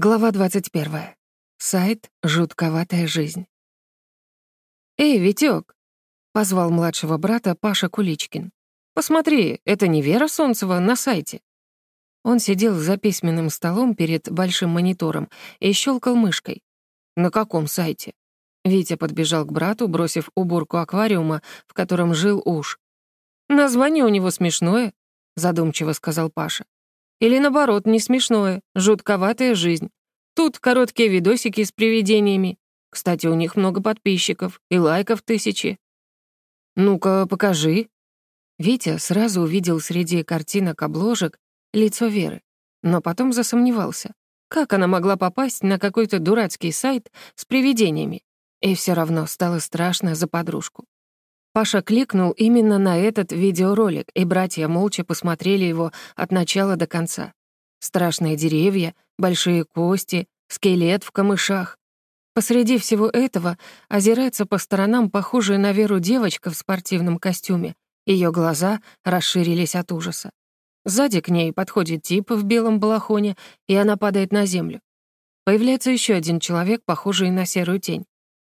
Глава 21. Сайт «Жутковатая жизнь». «Эй, Витёк!» — позвал младшего брата Паша Куличкин. «Посмотри, это не Вера Солнцева на сайте». Он сидел за письменным столом перед большим монитором и щелкал мышкой. «На каком сайте?» Витя подбежал к брату, бросив уборку аквариума, в котором жил уж. «Название у него смешное», — задумчиво сказал Паша. Или наоборот, не смешное, жутковатая жизнь. Тут короткие видосики с привидениями. Кстати, у них много подписчиков и лайков тысячи. «Ну-ка, покажи». Витя сразу увидел среди картинок обложек лицо Веры, но потом засомневался. Как она могла попасть на какой-то дурацкий сайт с привидениями? И все равно стало страшно за подружку. Паша кликнул именно на этот видеоролик, и братья молча посмотрели его от начала до конца. Страшные деревья, большие кости, скелет в камышах. Посреди всего этого озирается по сторонам похожая на Веру девочка в спортивном костюме. Ее глаза расширились от ужаса. Сзади к ней подходит тип в белом балахоне, и она падает на землю. Появляется еще один человек, похожий на серую тень.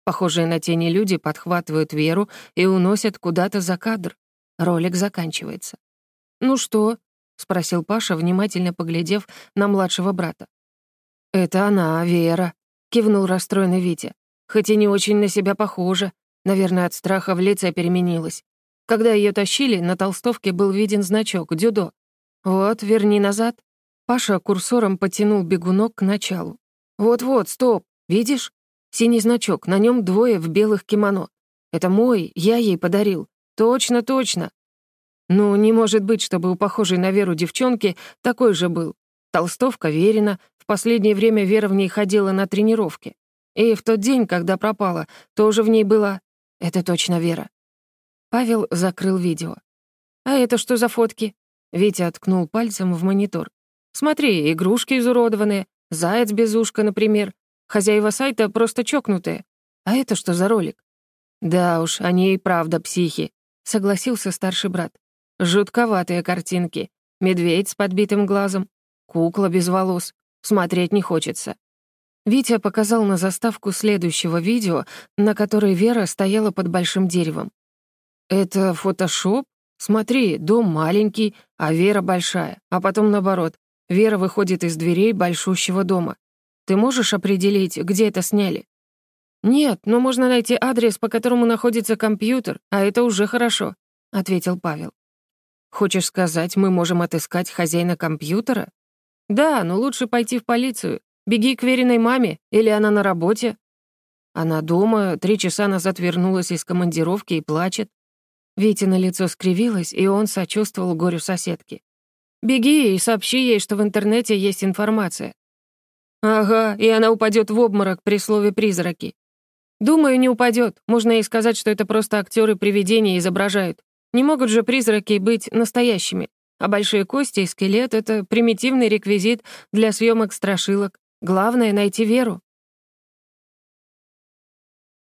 Похожие на тени люди подхватывают Веру и уносят куда-то за кадр. Ролик заканчивается. «Ну что?» — спросил Паша, внимательно поглядев на младшего брата. «Это она, Вера», — кивнул расстроенный Витя. «Хоть и не очень на себя похожа. Наверное, от страха в лице переменилась. Когда ее тащили, на толстовке был виден значок «Дюдо». Вот, верни назад». Паша курсором потянул бегунок к началу. «Вот-вот, стоп, видишь? Синий значок, на нем двое в белых кимоно. Это мой, я ей подарил. Точно, точно. Ну, не может быть, чтобы у похожей на Веру девчонки такой же был. Толстовка Верина, в последнее время Вера в ней ходила на тренировки. И в тот день, когда пропала, тоже в ней была. Это точно Вера. Павел закрыл видео. «А это что за фотки?» Витя откнул пальцем в монитор. «Смотри, игрушки изуродованные, заяц без ушка, например, Хозяева сайта просто чокнутые. А это что за ролик? Да уж, они и правда психи, согласился старший брат. Жутковатые картинки. Медведь с подбитым глазом, кукла без волос. Смотреть не хочется. Витя показал на заставку следующего видео, на которой Вера стояла под большим деревом. «Это фотошоп? Смотри, дом маленький, а Вера большая. А потом наоборот. Вера выходит из дверей большущего дома. Ты можешь определить, где это сняли?» «Нет, но можно найти адрес, по которому находится компьютер, а это уже хорошо», — ответил Павел. «Хочешь сказать, мы можем отыскать хозяина компьютера?» «Да, но лучше пойти в полицию. Беги к веренной маме, или она на работе?» Она дома, три часа назад вернулась из командировки и плачет. Витя на лицо скривилось, и он сочувствовал горю соседки. «Беги и сообщи ей, что в интернете есть информация. Ага, и она упадет в обморок при слове «призраки». Думаю, не упадет. Можно ей сказать, что это просто актеры привидения изображают. Не могут же призраки быть настоящими. А большие кости и скелет — это примитивный реквизит для съемок страшилок. Главное — найти веру.